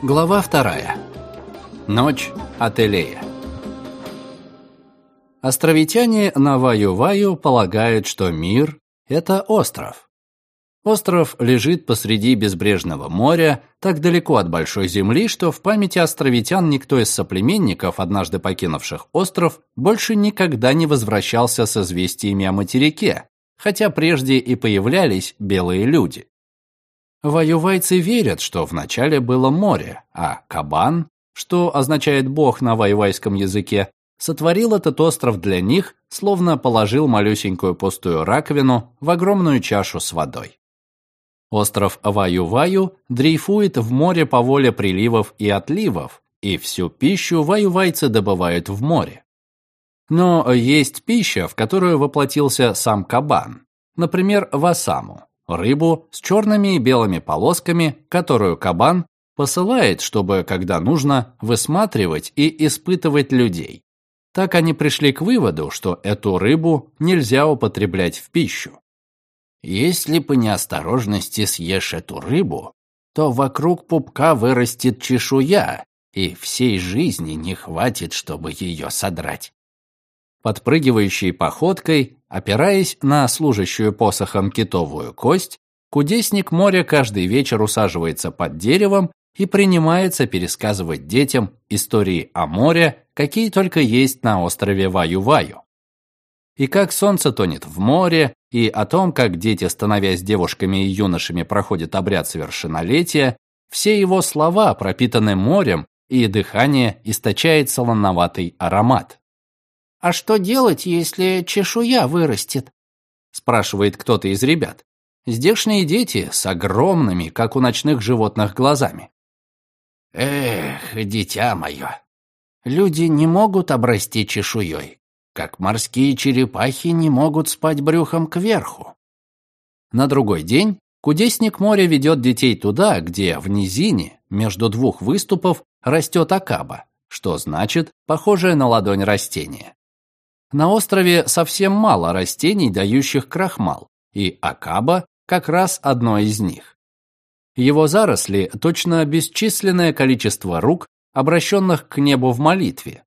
Глава вторая. Ночь Ателея. Островитяне на Ваю-Ваю полагают, что мир – это остров. Остров лежит посреди безбрежного моря, так далеко от большой земли, что в памяти островитян никто из соплеменников, однажды покинувших остров, больше никогда не возвращался с известиями о материке, хотя прежде и появлялись белые люди. Ваювайцы верят, что вначале было море, а Кабан, что означает «бог» на ваювайском языке, сотворил этот остров для них, словно положил малюсенькую пустую раковину в огромную чашу с водой. Остров Ваю-Ваю дрейфует в море по воле приливов и отливов, и всю пищу ваювайцы добывают в море. Но есть пища, в которую воплотился сам кабан, например, васаму, рыбу с черными и белыми полосками, которую кабан посылает, чтобы, когда нужно, высматривать и испытывать людей. Так они пришли к выводу, что эту рыбу нельзя употреблять в пищу. Если по неосторожности съешь эту рыбу, то вокруг пупка вырастет чешуя, и всей жизни не хватит, чтобы ее содрать. Подпрыгивающей походкой, опираясь на служащую посохом китовую кость, кудесник моря каждый вечер усаживается под деревом и принимается пересказывать детям истории о море, какие только есть на острове Ваю-Ваю и как солнце тонет в море, и о том, как дети, становясь девушками и юношами, проходят обряд совершеннолетия, все его слова пропитаны морем, и дыхание источает солоноватый аромат. «А что делать, если чешуя вырастет?» спрашивает кто-то из ребят. Здешние дети с огромными, как у ночных животных, глазами. «Эх, дитя мое, люди не могут обрасти чешуей, как морские черепахи не могут спать брюхом кверху. На другой день кудесник моря ведет детей туда, где в низине, между двух выступов, растет акаба, что значит похожее на ладонь растение. На острове совсем мало растений, дающих крахмал, и акаба как раз одно из них. Его заросли точно бесчисленное количество рук, обращенных к небу в молитве,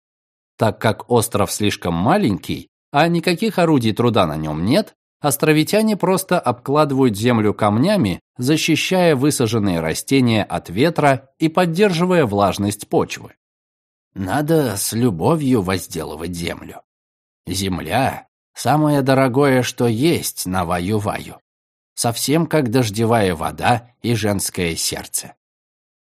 так как остров слишком маленький, а никаких орудий труда на нем нет, островитяне просто обкладывают землю камнями, защищая высаженные растения от ветра и поддерживая влажность почвы. Надо с любовью возделывать землю. Земля – самое дорогое, что есть на Ваю-Ваю. Совсем как дождевая вода и женское сердце.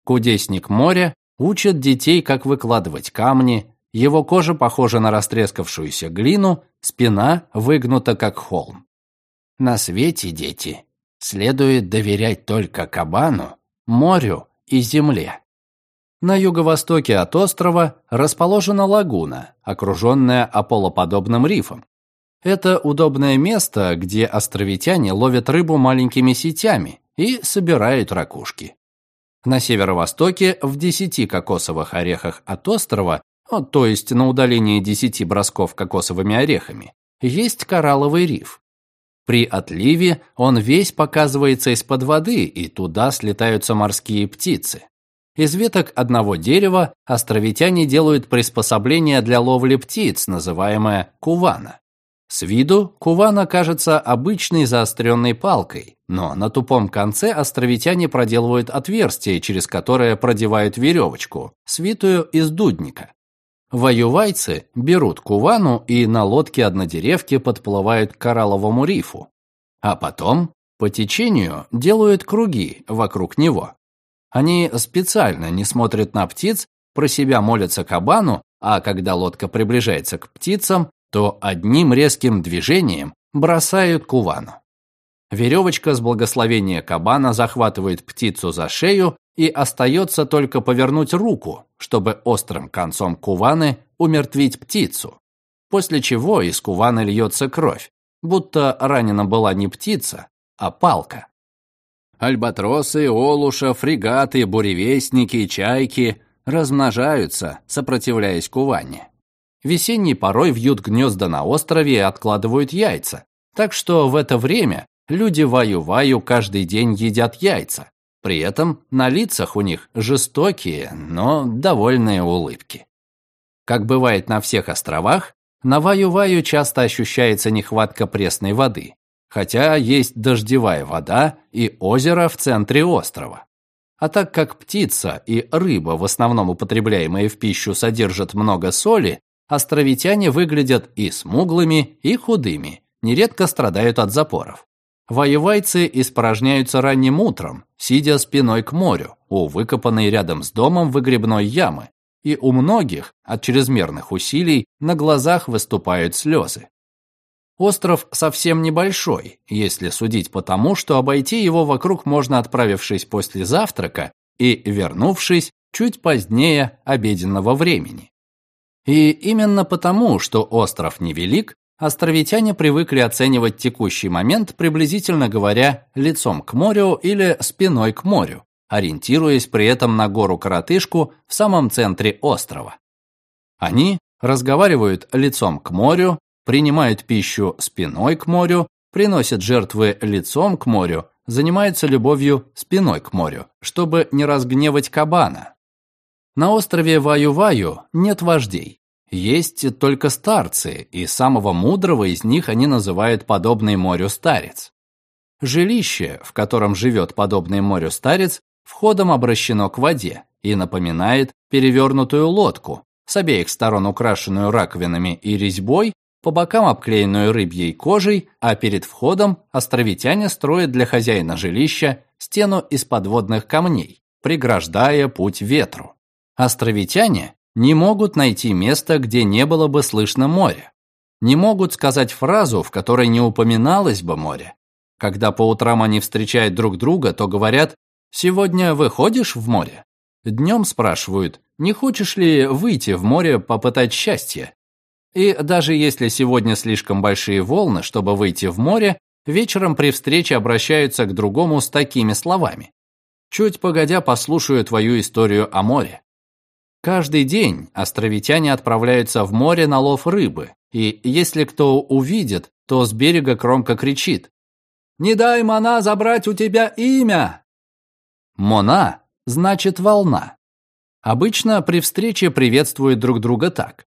Кудесник моря учит детей, как выкладывать камни, его кожа похожа на растрескавшуюся глину, спина выгнута как холм. На свете, дети, следует доверять только кабану, морю и земле. На юго-востоке от острова расположена лагуна, окруженная аполлоподобным рифом. Это удобное место, где островитяне ловят рыбу маленькими сетями и собирают ракушки. На северо-востоке, в десяти кокосовых орехах от острова, то есть на удалении 10 бросков кокосовыми орехами, есть коралловый риф. При отливе он весь показывается из-под воды, и туда слетаются морские птицы. Из веток одного дерева островитяне делают приспособление для ловли птиц, называемое кувана. С виду кувана кажется обычной заостренной палкой, но на тупом конце островитяне проделывают отверстие, через которое продевают веревочку, свитую из дудника. Воювайцы берут Кувану и на лодке однодеревки подплывают к коралловому рифу, а потом по течению делают круги вокруг него. Они специально не смотрят на птиц, про себя молятся кабану, а когда лодка приближается к птицам, то одним резким движением бросают кувану. Веревочка с благословения кабана захватывает птицу за шею и остается только повернуть руку, чтобы острым концом куваны умертвить птицу, после чего из куваны льется кровь, будто ранена была не птица, а палка. Альбатросы, олуша, фрегаты, буревестники, чайки размножаются, сопротивляясь куване. Весенней порой вьют гнезда на острове и откладывают яйца, так что в это время люди Ваю-Ваю каждый день едят яйца, При этом на лицах у них жестокие, но довольные улыбки. Как бывает на всех островах, на Ваю-Ваю часто ощущается нехватка пресной воды, хотя есть дождевая вода и озеро в центре острова. А так как птица и рыба, в основном употребляемые в пищу, содержат много соли, островитяне выглядят и смуглыми, и худыми, нередко страдают от запоров. Воевайцы испражняются ранним утром, сидя спиной к морю, у выкопанной рядом с домом выгребной ямы, и у многих от чрезмерных усилий на глазах выступают слезы. Остров совсем небольшой, если судить по тому, что обойти его вокруг можно, отправившись после завтрака и вернувшись чуть позднее обеденного времени. И именно потому, что остров невелик, островитяне привыкли оценивать текущий момент, приблизительно говоря, лицом к морю или спиной к морю, ориентируясь при этом на гору-коротышку в самом центре острова. Они разговаривают лицом к морю, принимают пищу спиной к морю, приносят жертвы лицом к морю, занимаются любовью спиной к морю, чтобы не разгневать кабана. На острове Ваю-Ваю нет вождей. Есть только старцы, и самого мудрого из них они называют подобный морю старец. Жилище, в котором живет подобный морю старец, входом обращено к воде и напоминает перевернутую лодку, с обеих сторон украшенную раковинами и резьбой, по бокам обклеенную рыбьей кожей, а перед входом островитяне строят для хозяина жилища стену из подводных камней, преграждая путь ветру. Островитяне не могут найти место, где не было бы слышно моря. Не могут сказать фразу, в которой не упоминалось бы море. Когда по утрам они встречают друг друга, то говорят «Сегодня выходишь в море?» Днем спрашивают «Не хочешь ли выйти в море попытать счастье?» И даже если сегодня слишком большие волны, чтобы выйти в море, вечером при встрече обращаются к другому с такими словами. Чуть погодя послушаю твою историю о море. Каждый день островитяне отправляются в море на лов рыбы, и если кто увидит, то с берега громко кричит «Не дай Мона забрать у тебя имя!» Мона значит волна. Обычно при встрече приветствуют друг друга так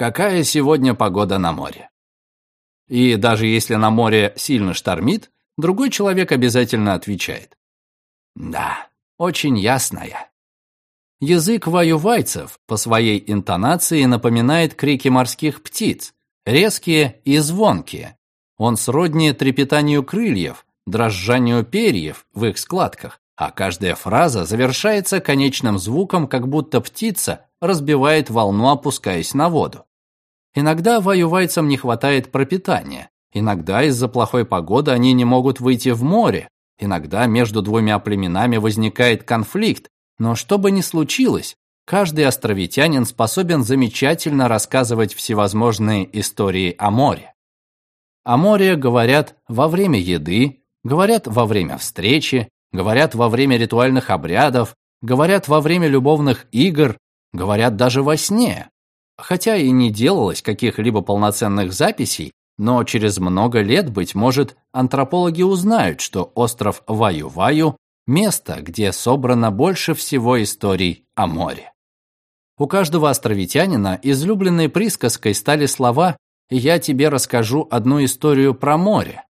какая сегодня погода на море. И даже если на море сильно штормит, другой человек обязательно отвечает. Да, очень ясная. Язык ваювайцев по своей интонации напоминает крики морских птиц, резкие и звонкие. Он сродни трепетанию крыльев, дрожанию перьев в их складках, а каждая фраза завершается конечным звуком, как будто птица разбивает волну, опускаясь на воду. Иногда воювайцам не хватает пропитания, иногда из-за плохой погоды они не могут выйти в море, иногда между двумя племенами возникает конфликт, но что бы ни случилось, каждый островитянин способен замечательно рассказывать всевозможные истории о море. О море говорят во время еды, говорят во время встречи, говорят во время ритуальных обрядов, говорят во время любовных игр, говорят даже во сне. Хотя и не делалось каких-либо полноценных записей, но через много лет, быть может, антропологи узнают, что остров Ваю-Ваю – место, где собрано больше всего историй о море. У каждого островитянина излюбленной присказкой стали слова «Я тебе расскажу одну историю про море».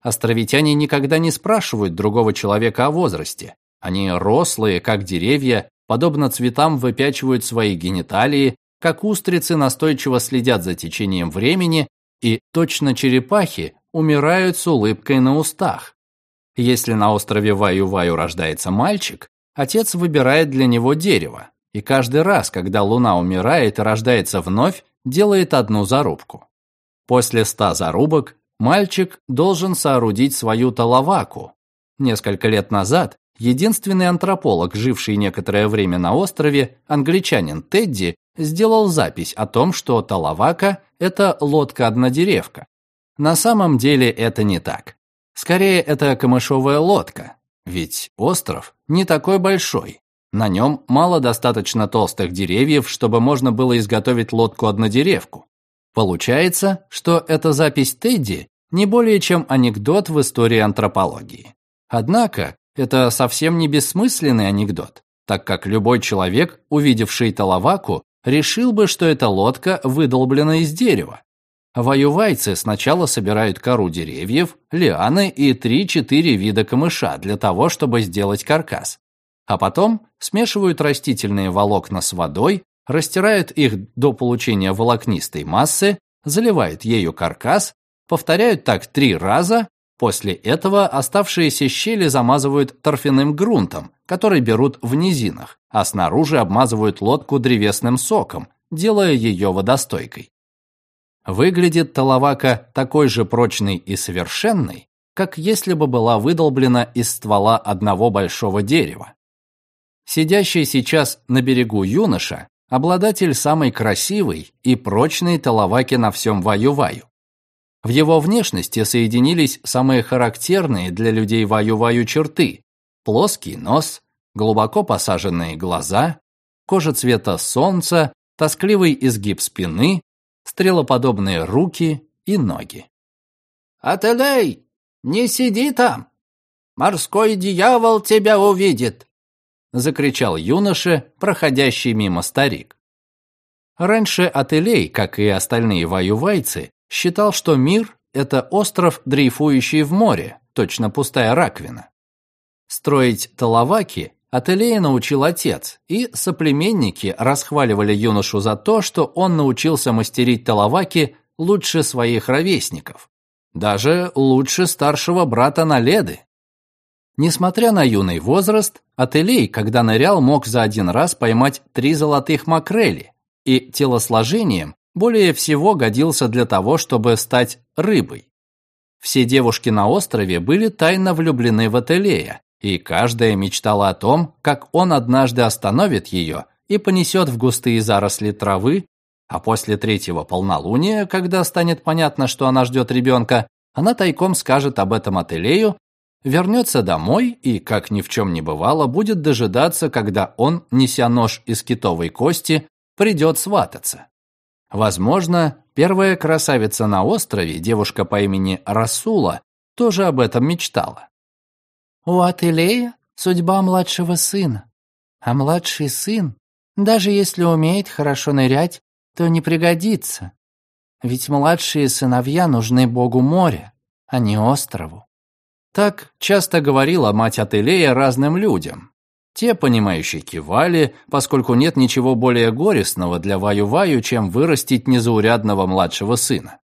Островитяне никогда не спрашивают другого человека о возрасте. Они рослые, как деревья, подобно цветам выпячивают свои гениталии, как устрицы настойчиво следят за течением времени и, точно черепахи, умирают с улыбкой на устах. Если на острове Ваю-Ваю рождается мальчик, отец выбирает для него дерево, и каждый раз, когда луна умирает и рождается вновь, делает одну зарубку. После ста зарубок мальчик должен соорудить свою талаваку. Несколько лет назад единственный антрополог, живший некоторое время на острове, англичанин Тедди, сделал запись о том, что Талавака – это лодка-однодеревка. На самом деле это не так. Скорее, это камышовая лодка, ведь остров не такой большой. На нем мало достаточно толстых деревьев, чтобы можно было изготовить лодку-однодеревку. Получается, что эта запись Тедди не более чем анекдот в истории антропологии. Однако, Это совсем не бессмысленный анекдот, так как любой человек, увидевший Талаваку, решил бы, что эта лодка выдолблена из дерева. Воювайцы сначала собирают кору деревьев, лианы и 3-4 вида камыша для того, чтобы сделать каркас. А потом смешивают растительные волокна с водой, растирают их до получения волокнистой массы, заливают ею каркас, повторяют так три раза, после этого оставшиеся щели замазывают торфяным грунтом, который берут в низинах, а снаружи обмазывают лодку древесным соком, делая ее водостойкой. Выглядит Талавака такой же прочной и совершенной, как если бы была выдолблена из ствола одного большого дерева. Сидящий сейчас на берегу юноша – обладатель самой красивой и прочной Талаваки на всем Ваю-Ваю. В его внешности соединились самые характерные для людей Ваю-Ваю черты – плоский нос, глубоко посаженные глаза, кожа цвета солнца, тоскливый изгиб спины, стрелоподобные руки и ноги. «Ателей, не сиди там! Морской дьявол тебя увидит!» закричал юноша, проходящий мимо старик. Раньше Ателей, как и остальные воювайцы, считал, что мир – это остров, дрейфующий в море, точно пустая раковина. Строить талаваки Ателея научил отец, и соплеменники расхваливали юношу за то, что он научился мастерить талаваки лучше своих ровесников, даже лучше старшего брата Наледы. Несмотря на юный возраст, Ателей, когда нырял, мог за один раз поймать три золотых макрели, и телосложением более всего годился для того, чтобы стать рыбой. Все девушки на острове были тайно влюблены в Ателея, и каждая мечтала о том, как он однажды остановит ее и понесет в густые заросли травы, а после третьего полнолуния, когда станет понятно, что она ждет ребенка, она тайком скажет об этом Ателею, вернется домой и, как ни в чем не бывало, будет дожидаться, когда он, неся нож из китовой кости, придет свататься. Возможно, первая красавица на острове, девушка по имени Расула, тоже об этом мечтала. У Ателея судьба младшего сына. А младший сын, даже если умеет хорошо нырять, то не пригодится. Ведь младшие сыновья нужны богу моря, а не острову. Так часто говорила мать Ателея разным людям. Те, понимающие, кивали, поскольку нет ничего более горестного для Ваю-Ваю, чем вырастить незаурядного младшего сына.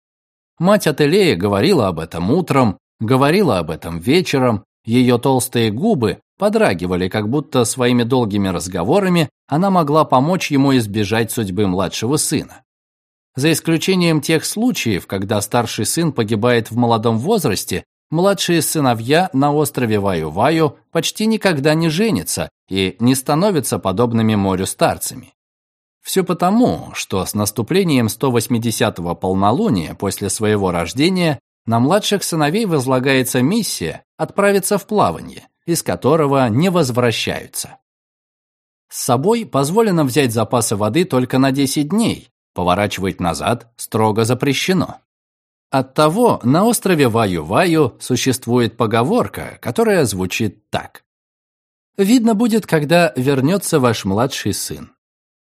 Мать Ателея говорила об этом утром, говорила об этом вечером, ее толстые губы подрагивали, как будто своими долгими разговорами она могла помочь ему избежать судьбы младшего сына. За исключением тех случаев, когда старший сын погибает в молодом возрасте, младшие сыновья на острове Ваю-Ваю почти никогда не женятся и не становятся подобными морю старцами. Все потому, что с наступлением 180-го полнолуния после своего рождения на младших сыновей возлагается миссия отправиться в плавание, из которого не возвращаются. С собой позволено взять запасы воды только на 10 дней, поворачивать назад строго запрещено. Оттого на острове Ваю-Ваю существует поговорка, которая звучит так. «Видно будет, когда вернется ваш младший сын».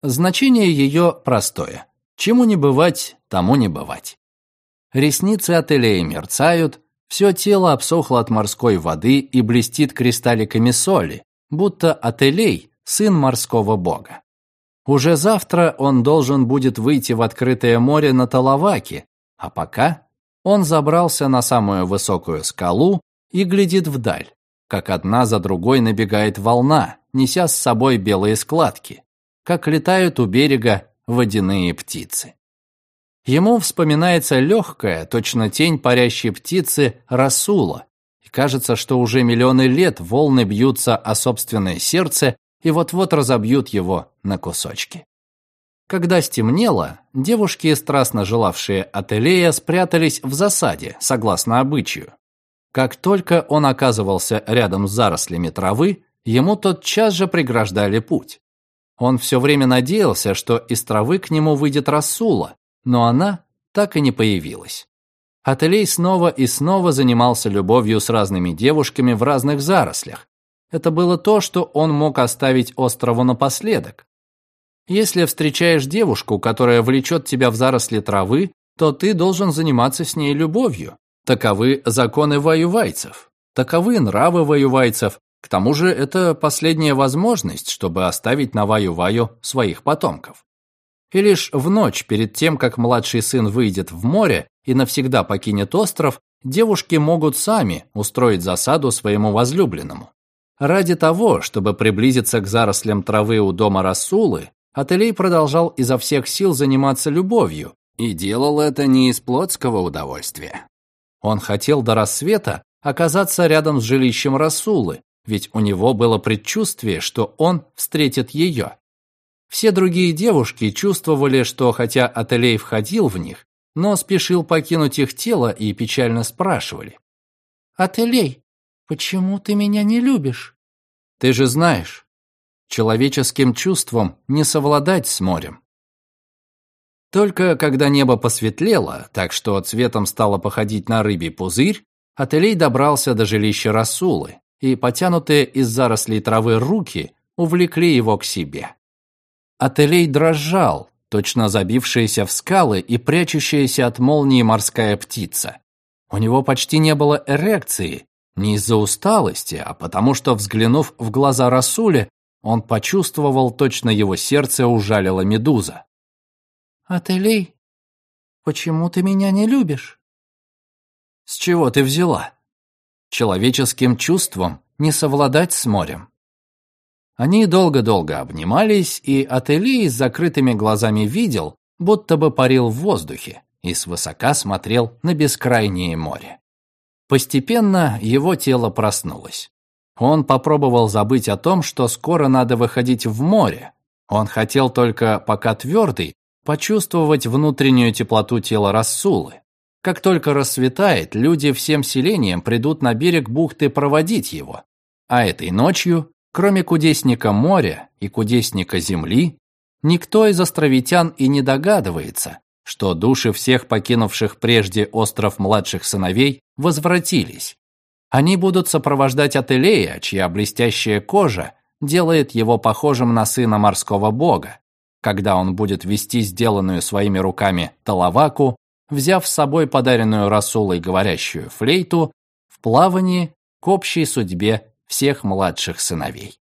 Значение ее простое. Чему не бывать, тому не бывать. Ресницы Ателея мерцают, все тело обсохло от морской воды и блестит кристалликами соли, будто Ателей – сын морского бога. Уже завтра он должен будет выйти в открытое море на Талаваке, а пока он забрался на самую высокую скалу и глядит вдаль, как одна за другой набегает волна, неся с собой белые складки, как летают у берега водяные птицы. Ему вспоминается легкая, точно тень парящей птицы, Расула, и кажется, что уже миллионы лет волны бьются о собственное сердце и вот-вот разобьют его на кусочки. Когда стемнело, девушки, страстно желавшие Ателея, спрятались в засаде, согласно обычаю. Как только он оказывался рядом с зарослями травы, ему тотчас же преграждали путь. Он все время надеялся, что из травы к нему выйдет Расула, но она так и не появилась. Ателей снова и снова занимался любовью с разными девушками в разных зарослях, Это было то, что он мог оставить острову напоследок. Если встречаешь девушку, которая влечет тебя в заросли травы, то ты должен заниматься с ней любовью. Таковы законы воювайцев. Таковы нравы воювайцев. К тому же это последняя возможность, чтобы оставить на Ваю-Ваю своих потомков. И лишь в ночь перед тем, как младший сын выйдет в море и навсегда покинет остров, девушки могут сами устроить засаду своему возлюбленному. Ради того, чтобы приблизиться к зарослям травы у дома Расулы, Ателей продолжал изо всех сил заниматься любовью, и делал это не из плотского удовольствия. Он хотел до рассвета оказаться рядом с жилищем Расулы, ведь у него было предчувствие, что он встретит ее. Все другие девушки чувствовали, что хотя Ателей входил в них, но спешил покинуть их тело и печально спрашивали. «Ателей, почему ты меня не любишь?» «Ты же знаешь, человеческим чувством не совладать с морем. Только когда небо посветлело, так что цветом стало походить на рыбий пузырь, Ателей добрался до жилища Расулы, и потянутые из зарослей травы руки увлекли его к себе. Ателей дрожал, точно забившаяся в скалы и прячущаяся от молнии морская птица. У него почти не было эрекции, не из-за усталости, а потому что, взглянув в глаза Расуле, он почувствовал, точно его сердце ужалила медуза. «Ателей, почему ты меня не любишь?» «С чего ты взяла? Человеческим чувством не совладать с морем». Они долго-долго обнимались, и Ателей с закрытыми глазами видел, будто бы парил в воздухе и свысока смотрел на бескрайнее море. Постепенно его тело проснулось. Он попробовал забыть о том, что скоро надо выходить в море. Он хотел только, пока твердый, почувствовать внутреннюю теплоту тела Рассулы. Как только рассветает, люди всем селением придут на берег бухты проводить его. А этой ночью, кроме кудесника моря и кудесника земли, никто из островитян и не догадывается, что души всех покинувших прежде остров младших сыновей возвратились. Они будут сопровождать Ателея, чья блестящая кожа делает его похожим на сына морского бога, когда он будет вести сделанную своими руками талаваку, взяв с собой подаренную Расулой говорящую флейту в плавании к общей судьбе всех младших сыновей.